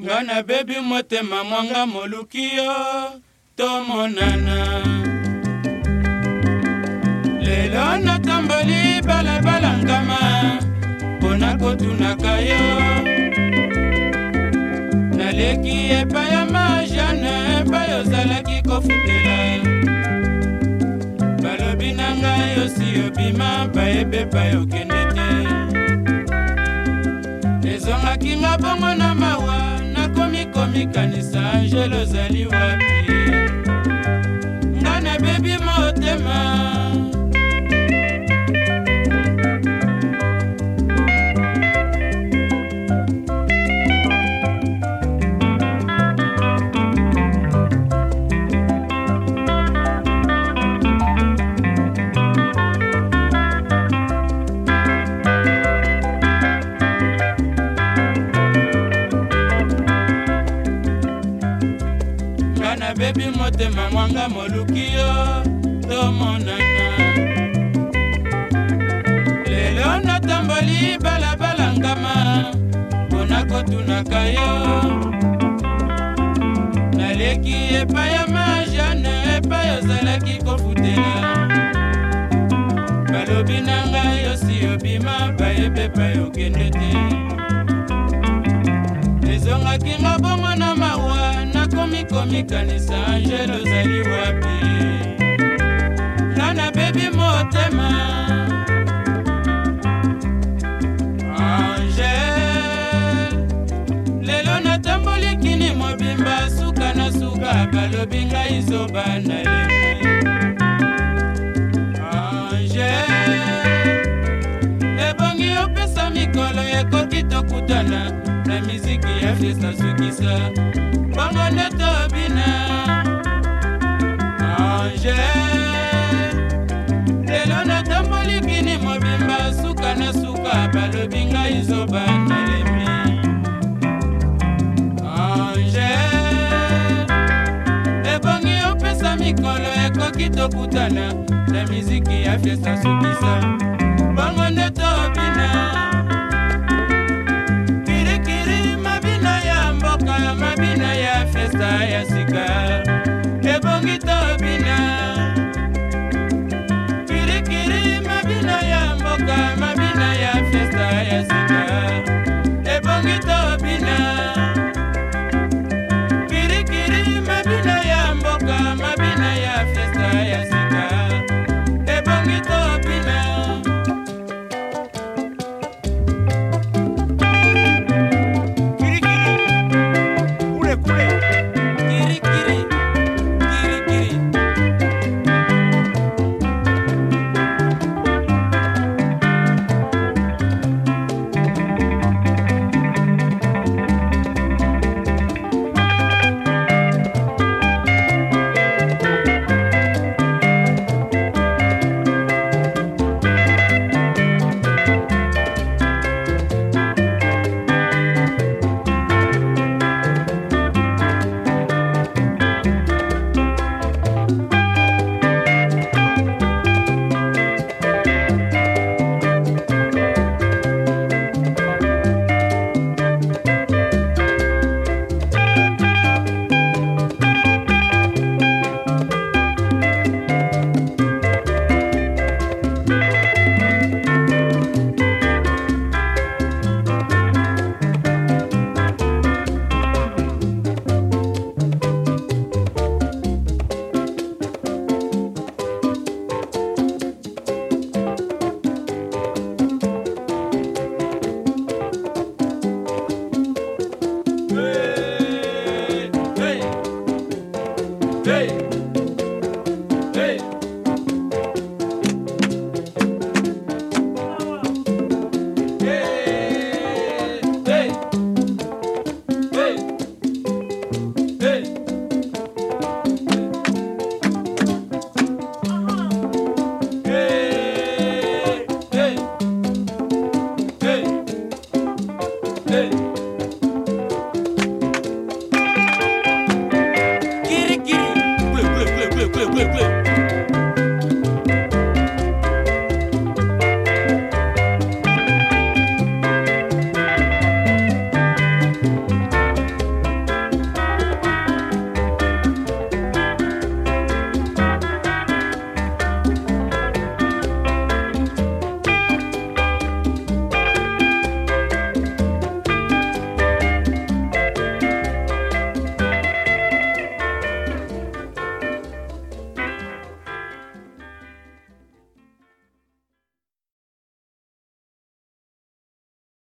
nga nabebi motema mwanga moluki yo tomonana lelo natamboli balabala ngama mpo na kotunaka yo naleki epai ya majane epai ozalaki kofutela balobi na ngai osi obima bayebe bayokena mikanisa angelo ozali wapi opebi motema mwanga moluki yo tomonana lelo natamboli balabala ngama mpona kotunaka yo naleki epai ya majane epai ozalaki kofutela likanisa angele ozali wapi nga nabebi motema angele lelo natamboli kini mobimba suka na suka balobi ngai zobanda ye angele ebongi opesa mikolo ekoki tokutana na miziki ya fiesta sukisa bango nde tobina ange lelo natambolikini mobimba suka na suka balobi ngai zoba nalemi ange ebongi opesa mikolo ekoki tokutana na miziki ya fiesta sukisa bango nde tobina flip, flip.